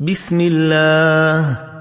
بسم الله.